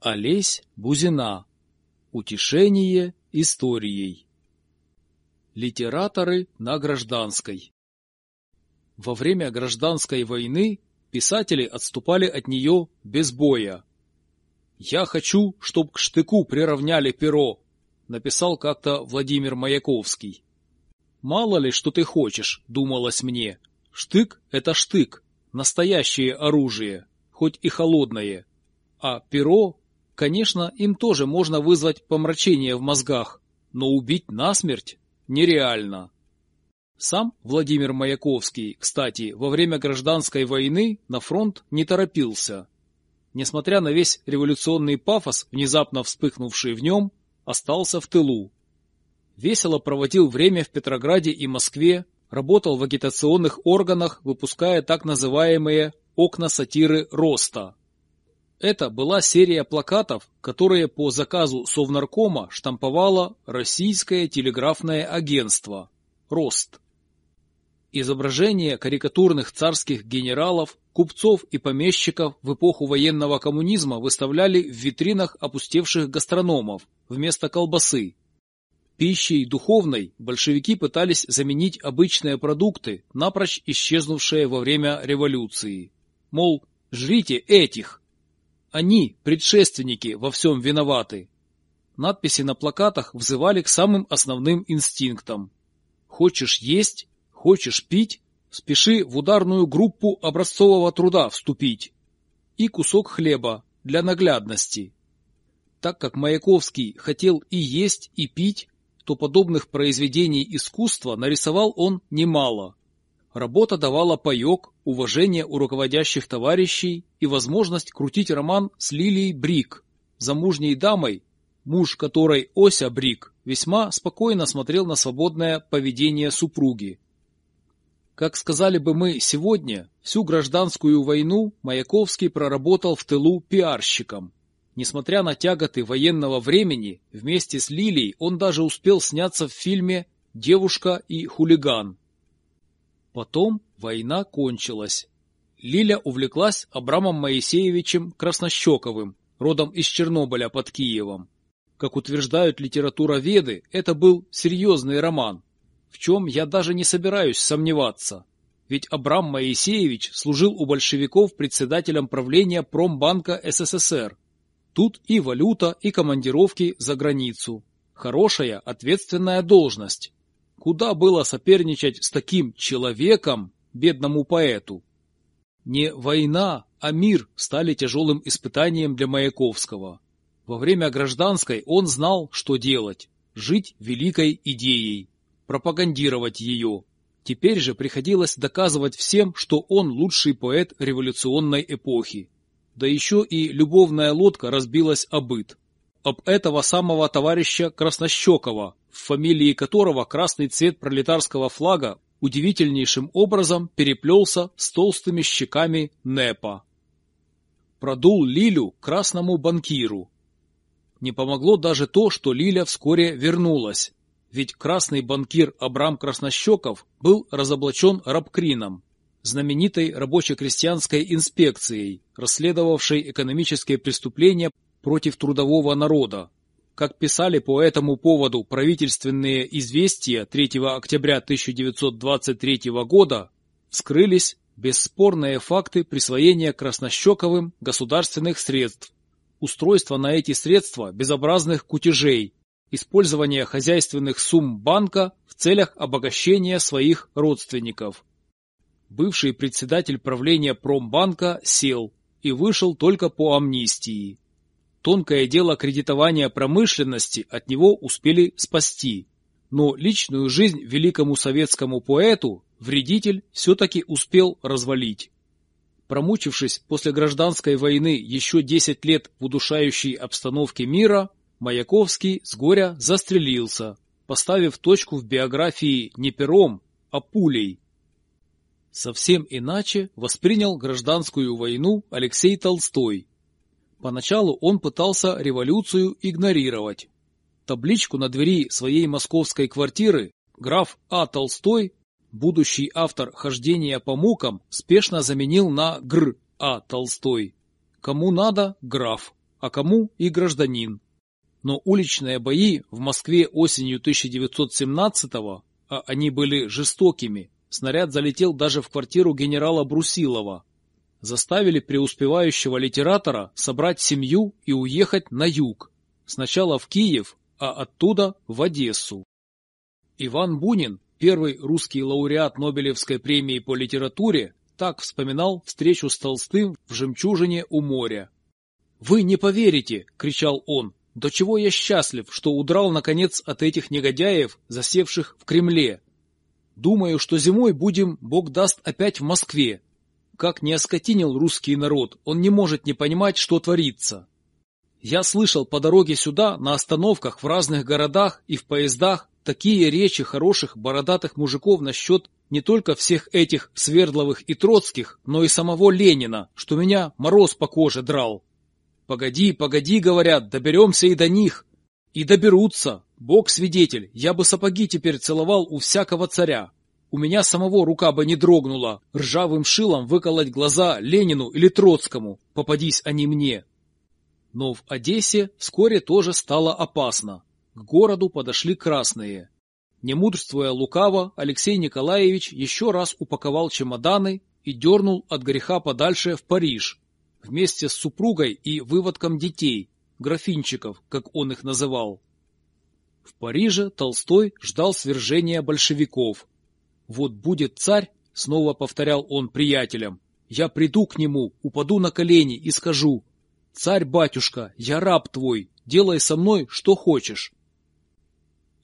Олесь Бузина. Утешение историей. Литераторы на гражданской. Во время гражданской войны писатели отступали от нее без боя. «Я хочу, чтоб к штыку приравняли перо», написал как-то Владимир Маяковский. «Мало ли, что ты хочешь», думалось мне. «Штык — это штык, настоящее оружие, хоть и холодное. А перо, конечно, им тоже можно вызвать помрачение в мозгах, но убить насмерть нереально. Сам Владимир Маяковский, кстати, во время гражданской войны на фронт не торопился. Несмотря на весь революционный пафос, внезапно вспыхнувший в нем, остался в тылу. Весело проводил время в Петрограде и Москве, работал в агитационных органах, выпуская так называемые «окна сатиры роста». Это была серия плакатов, которые по заказу Совнаркома штамповало Российское телеграфное агентство «Рост». Изображения карикатурных царских генералов, купцов и помещиков в эпоху военного коммунизма выставляли в витринах опустевших гастрономов вместо колбасы. Пищей духовной большевики пытались заменить обычные продукты, напрочь исчезнувшие во время революции. Мол, жрите этих, они, предшественники, во всем виноваты. Надписи на плакатах взывали к самым основным инстинктам. Хочешь есть, хочешь пить, спеши в ударную группу образцового труда вступить. И кусок хлеба для наглядности. Так как Маяковский хотел и есть, и пить, то подобных произведений искусства нарисовал он немало. Работа давала паек, уважение у руководящих товарищей и возможность крутить роман с Лилией Брик, замужней дамой, муж которой Ося Брик весьма спокойно смотрел на свободное поведение супруги. Как сказали бы мы сегодня, всю гражданскую войну Маяковский проработал в тылу пиарщиком. Несмотря на тяготы военного времени, вместе с Лилией он даже успел сняться в фильме «Девушка и хулиган». Потом война кончилась. Лиля увлеклась Абрамом Моисеевичем Краснощековым, родом из Чернобыля под Киевом. Как утверждают литературоведы, это был серьезный роман, в чем я даже не собираюсь сомневаться. Ведь Абрам Моисеевич служил у большевиков председателем правления Промбанка СССР. Тут и валюта, и командировки за границу. Хорошая, ответственная должность. Куда было соперничать с таким человеком, бедному поэту? Не война, а мир стали тяжелым испытанием для Маяковского. Во время гражданской он знал, что делать – жить великой идеей, пропагандировать ее. Теперь же приходилось доказывать всем, что он лучший поэт революционной эпохи. Да еще и любовная лодка разбилась о быт. Об этого самого товарища Краснощекова, в фамилии которого красный цвет пролетарского флага удивительнейшим образом переплелся с толстыми щеками НЭПа. Продул Лилю красному банкиру. Не помогло даже то, что Лиля вскоре вернулась, ведь красный банкир Абрам Краснощеков был разоблачен рабкрином, знаменитой рабоче-крестьянской инспекцией, расследовавшей экономические преступления против трудового народа, как писали по этому поводу правительственные известия 3 октября 1923 года, вскрылись бесспорные факты присвоения Краснощековым государственных средств, устройства на эти средства безобразных кутежей, использования хозяйственных сумм банка в целях обогащения своих родственников. Бывший председатель правления Промбанка сел и вышел только по амнистии. Тонкое дело кредитования промышленности от него успели спасти. Но личную жизнь великому советскому поэту вредитель все-таки успел развалить. Промучившись после гражданской войны еще 10 лет в удушающей обстановке мира, Маяковский с горя застрелился, поставив точку в биографии не пером, а пулей. Совсем иначе воспринял гражданскую войну Алексей Толстой, Поначалу он пытался революцию игнорировать. Табличку на двери своей московской квартиры граф А. Толстой, будущий автор «Хождения по мукам», спешно заменил на «Гр. А. Толстой». Кому надо – граф. а кому и гражданин. Но уличные бои в Москве осенью 1917-го, а они были жестокими, снаряд залетел даже в квартиру генерала Брусилова, заставили преуспевающего литератора собрать семью и уехать на юг, сначала в Киев, а оттуда в Одессу. Иван Бунин, первый русский лауреат Нобелевской премии по литературе, так вспоминал встречу с Толстым в «Жемчужине у моря». «Вы не поверите!» — кричал он. «До чего я счастлив, что удрал, наконец, от этих негодяев, засевших в Кремле. Думаю, что зимой будем, Бог даст, опять в Москве. Как не оскотинил русский народ, он не может не понимать, что творится. Я слышал по дороге сюда, на остановках в разных городах и в поездах, такие речи хороших бородатых мужиков насчет не только всех этих Свердловых и Троцких, но и самого Ленина, что меня мороз по коже драл. Погоди, погоди, говорят, доберемся и до них. И доберутся. Бог свидетель, я бы сапоги теперь целовал у всякого царя. У меня самого рука бы не дрогнула ржавым шилом выколоть глаза Ленину или Троцкому, попадись они мне. Но в Одессе вскоре тоже стало опасно. К городу подошли красные. Не мудрствуя лукаво, Алексей Николаевич еще раз упаковал чемоданы и дернул от греха подальше в Париж, вместе с супругой и выводком детей, графинчиков, как он их называл. В Париже Толстой ждал свержения большевиков. «Вот будет царь», — снова повторял он приятелям, — «я приду к нему, упаду на колени и скажу, «Царь-батюшка, я раб твой, делай со мной, что хочешь».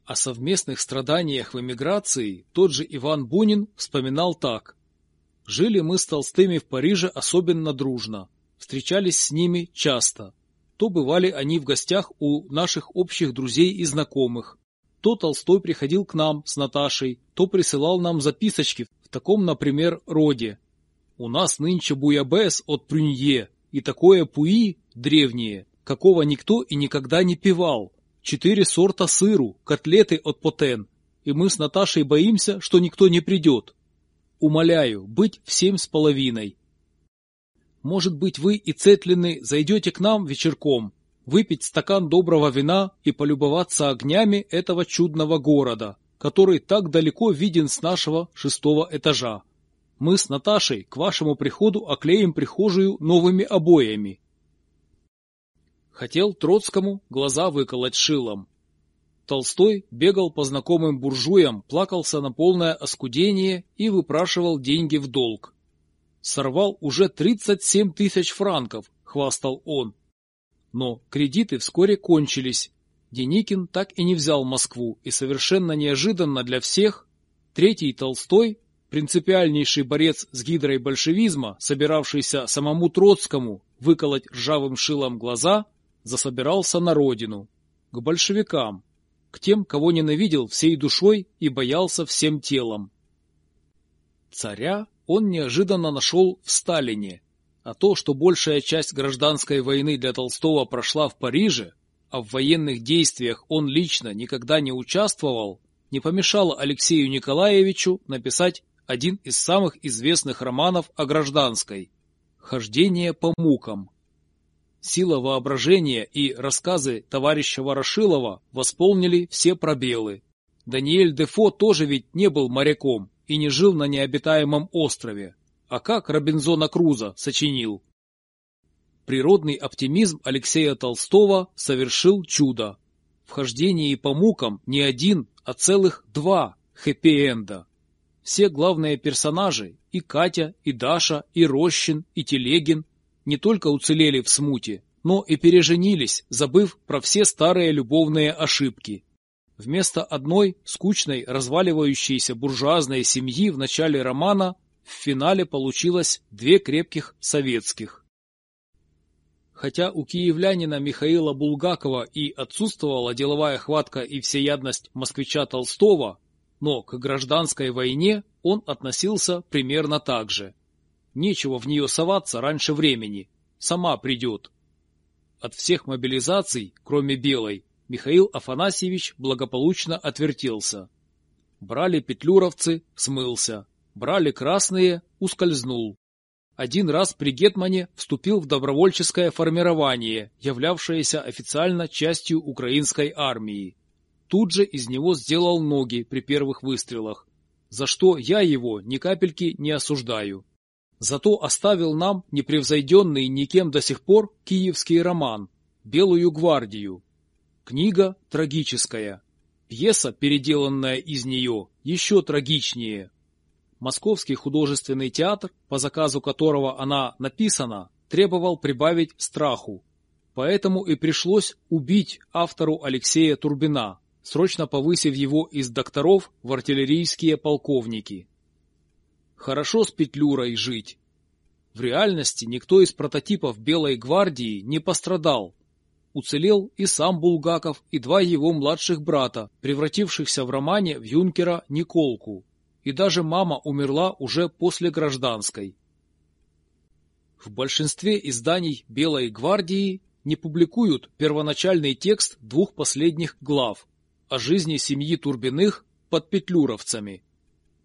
О совместных страданиях в эмиграции тот же Иван Бунин вспоминал так. «Жили мы с Толстыми в Париже особенно дружно, встречались с ними часто. То бывали они в гостях у наших общих друзей и знакомых, то Толстой приходил к нам с Наташей, то присылал нам записочки в таком, например, роде. «У нас нынче буябес от Прюнье, и такое пуи древнее, какого никто и никогда не пивал, четыре сорта сыру, котлеты от потен, и мы с Наташей боимся, что никто не придет. Умоляю, быть в семь с половиной. Может быть, вы и Цетлины зайдете к нам вечерком, выпить стакан доброго вина и полюбоваться огнями этого чудного города, который так далеко виден с нашего шестого этажа. Мы с Наташей к вашему приходу оклеим прихожую новыми обоями, Хотел Троцкому глаза выколоть шилом. Толстой бегал по знакомым буржуям, плакался на полное оскудение и выпрашивал деньги в долг. Сорвал уже 37 тысяч франков, хвастал он. Но кредиты вскоре кончились. Деникин так и не взял Москву, и совершенно неожиданно для всех третий Толстой, принципиальнейший борец с гидрой большевизма, собиравшийся самому Троцкому выколоть ржавым шилом глаза, засобирался на родину, к большевикам, к тем, кого ненавидел всей душой и боялся всем телом. Царя он неожиданно нашел в Сталине, а то, что большая часть гражданской войны для Толстого прошла в Париже, а в военных действиях он лично никогда не участвовал, не помешало Алексею Николаевичу написать один из самых известных романов о гражданской «Хождение по мукам», Сила воображения и рассказы товарища Ворошилова восполнили все пробелы. Даниэль Дефо тоже ведь не был моряком и не жил на необитаемом острове. А как Робинзона Круза сочинил? Природный оптимизм Алексея Толстого совершил чудо. В хождении по мукам не один, а целых два хэппи-энда. Все главные персонажи, и Катя, и Даша, и Рощин, и Телегин, не только уцелели в смуте, но и переженились, забыв про все старые любовные ошибки. Вместо одной скучной, разваливающейся буржуазной семьи в начале романа в финале получилось две крепких советских. Хотя у киевлянина Михаила Булгакова и отсутствовала деловая хватка и всеядность москвича Толстого, но к гражданской войне он относился примерно так же. Нечего в нее соваться раньше времени. Сама придет. От всех мобилизаций, кроме белой, Михаил Афанасьевич благополучно отвертелся. Брали петлюровцы – смылся. Брали красные – ускользнул. Один раз при Гетмане вступил в добровольческое формирование, являвшееся официально частью украинской армии. Тут же из него сделал ноги при первых выстрелах, за что я его ни капельки не осуждаю. Зато оставил нам непревзойденный никем до сих пор киевский роман «Белую гвардию». Книга трагическая. Пьеса, переделанная из нее, еще трагичнее. Московский художественный театр, по заказу которого она написана, требовал прибавить страху. Поэтому и пришлось убить автору Алексея Турбина, срочно повысив его из докторов в артиллерийские полковники. Хорошо с Петлюрой жить. В реальности никто из прототипов Белой гвардии не пострадал. Уцелел и сам Булгаков, и два его младших брата, превратившихся в романе в юнкера Николку. И даже мама умерла уже после гражданской. В большинстве изданий Белой гвардии не публикуют первоначальный текст двух последних глав о жизни семьи Турбиных под петлюровцами.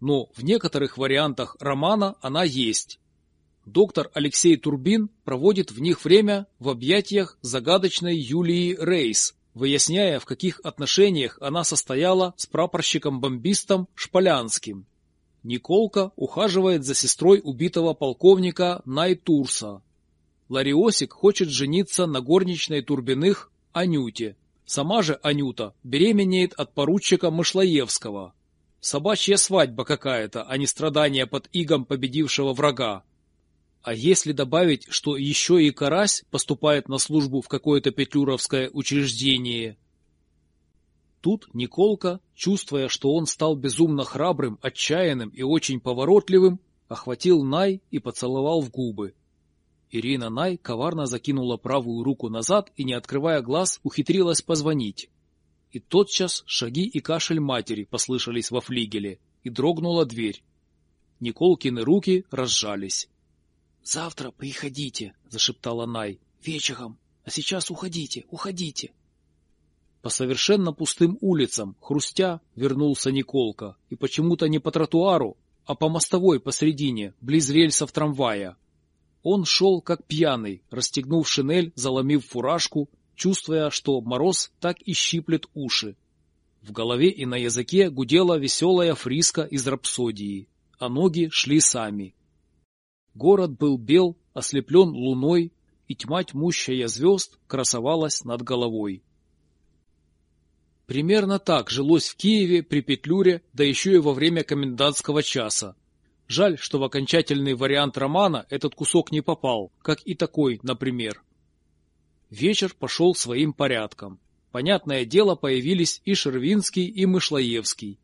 Но в некоторых вариантах романа она есть. Доктор Алексей Турбин проводит в них время в объятиях загадочной Юлии Рейс, выясняя, в каких отношениях она состояла с прапорщиком-бомбистом Шполянским. Николка ухаживает за сестрой убитого полковника Найтурса. Лариосик хочет жениться на горничной Турбиных Анюте. Сама же Анюта беременеет от поручика Мышлоевского. Собачья свадьба какая-то, а не страдания под игом победившего врага. А если добавить, что еще и Карась поступает на службу в какое-то петлюровское учреждение? Тут Николка, чувствуя, что он стал безумно храбрым, отчаянным и очень поворотливым, охватил Най и поцеловал в губы. Ирина Най коварно закинула правую руку назад и, не открывая глаз, ухитрилась позвонить. И тотчас шаги и кашель матери послышались во флигеле, и дрогнула дверь. Николкины руки разжались. — Завтра приходите, — зашептала Най, — вечером. А сейчас уходите, уходите. По совершенно пустым улицам, хрустя, вернулся Николка, и почему-то не по тротуару, а по мостовой посредине, близ рельсов трамвая. Он шел как пьяный, расстегнув шинель, заломив фуражку, чувствуя, что мороз так и щиплет уши. В голове и на языке гудела веселая фриска из рапсодии, а ноги шли сами. Город был бел, ослеплен луной, и тьма тьмущая звезд красовалась над головой. Примерно так жилось в Киеве при Петлюре, да еще и во время комендантского часа, Жаль, что в окончательный вариант романа этот кусок не попал, как и такой, например. Вечер пошел своим порядком. Понятное дело, появились и Шервинский, и Мышлоевский.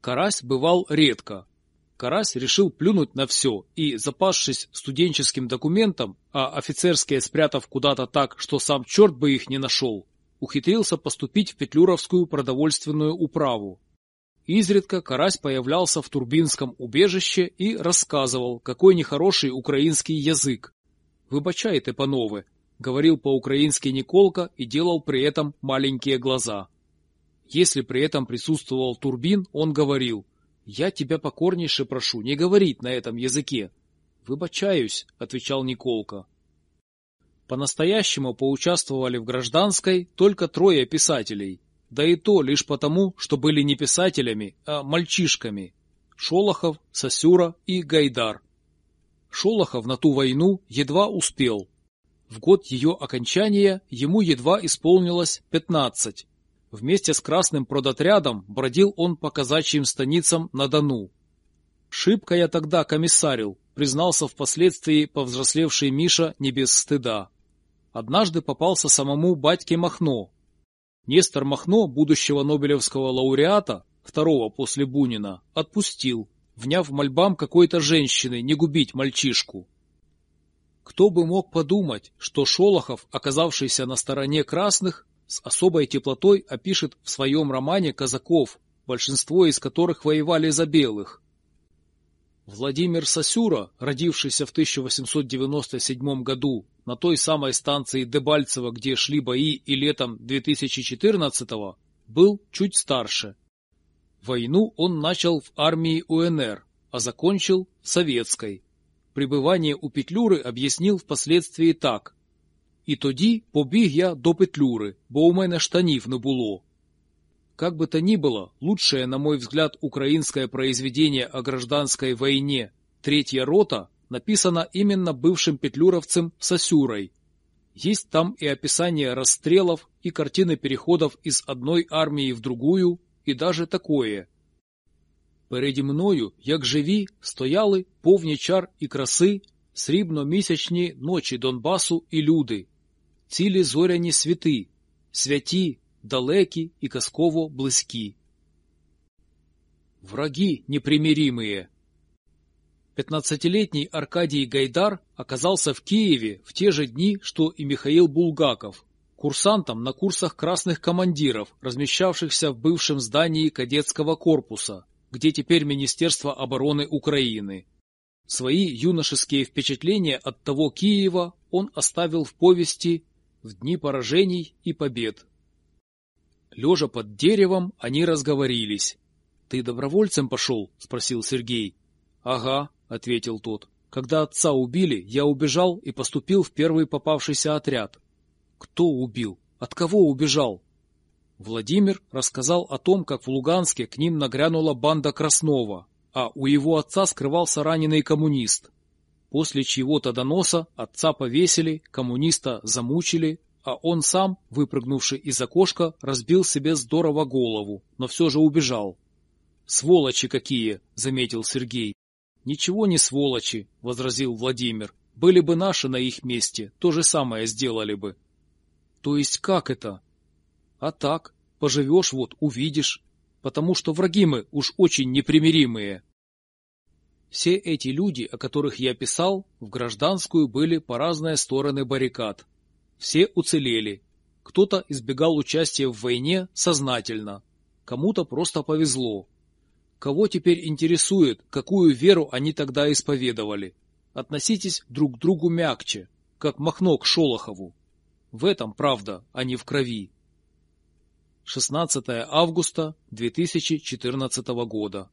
Карась бывал редко. Карась решил плюнуть на все и, запасшись студенческим документом, а офицерские спрятав куда-то так, что сам черт бы их не нашел, ухитрился поступить в Петлюровскую продовольственную управу. Изредка карась появлялся в Турбинском убежище и рассказывал, какой нехороший украинский язык. «Выбачайте, панове», — говорил по-украински Николка и делал при этом маленькие глаза. Если при этом присутствовал Турбин, он говорил, «Я тебя покорнейше прошу не говорить на этом языке». «Выбачаюсь», — отвечал Николка. По-настоящему поучаствовали в гражданской только трое писателей — да и то лишь потому, что были не писателями, а мальчишками. Шолохов, Сосюра и Гайдар. Шолохов на ту войну едва успел. В год ее окончания ему едва исполнилось 15. Вместе с красным продотрядом бродил он по казачьим станицам на Дону. «Шибко я тогда комиссарил», признался впоследствии повзрослевший Миша не без стыда. Однажды попался самому батьке Махно, Нестор Махно, будущего Нобелевского лауреата, второго после Бунина, отпустил, вняв мольбам какой-то женщины не губить мальчишку. Кто бы мог подумать, что Шолохов, оказавшийся на стороне красных, с особой теплотой опишет в своем романе казаков, большинство из которых воевали за белых. Владимир Сосюра, родившийся в 1897 году на той самой станции Дебальцево, где шли бои и летом 2014-го, был чуть старше. Войну он начал в армии УНР, а закончил в советской. пребывание у Петлюри об'яснив впоследствии так. І тоді побіг я до Петлюри, бо у мене штанів не було. Как бы то ни было, лучшее, на мой взгляд, украинское произведение о гражданской войне «Третья рота» написано именно бывшим петлюровцем Сосюрой. Есть там и описание расстрелов, и картины переходов из одной армии в другую, и даже такое. Переді мною, як живі, стояли повні чар і краси, срібно-місячні ночі Донбасу і люди, цілі зоряні світи, святі, далекі і казково близькі. Враги непримиримые. Пятнадцатилетний Аркадий Гайдар оказался в Киеве в те же дни, что и Михаил Булгаков, курсантом на курсах красных командиров, размещавшихся в бывшем здании кадетского корпуса, где теперь Министерство обороны Украины. Свои юношеские впечатления от того Киева он оставил в повести «В дни поражений и побед». Лежа под деревом, они разговорились. «Ты добровольцем пошел?» — спросил Сергей. «Ага», — ответил тот. «Когда отца убили, я убежал и поступил в первый попавшийся отряд». «Кто убил? От кого убежал?» Владимир рассказал о том, как в Луганске к ним нагрянула банда Краснова, а у его отца скрывался раненый коммунист. После чьего-то доноса отца повесили, коммуниста замучили, а он сам, выпрыгнувший из окошка, разбил себе здорово голову, но все же убежал. «Сволочи какие!» — заметил Сергей. «Ничего не сволочи», — возразил Владимир. «Были бы наши на их месте, то же самое сделали бы». «То есть как это?» А так, поживешь вот, увидишь, потому что враги мы уж очень непримиримые. Все эти люди, о которых я писал, в гражданскую были по разные стороны баррикад. Все уцелели. Кто-то избегал участия в войне сознательно, кому-то просто повезло. Кого теперь интересует, какую веру они тогда исповедовали? Относитесь друг к другу мягче, как Махно к Шолохову. В этом правда, а не в крови. 16 августа 2014 года.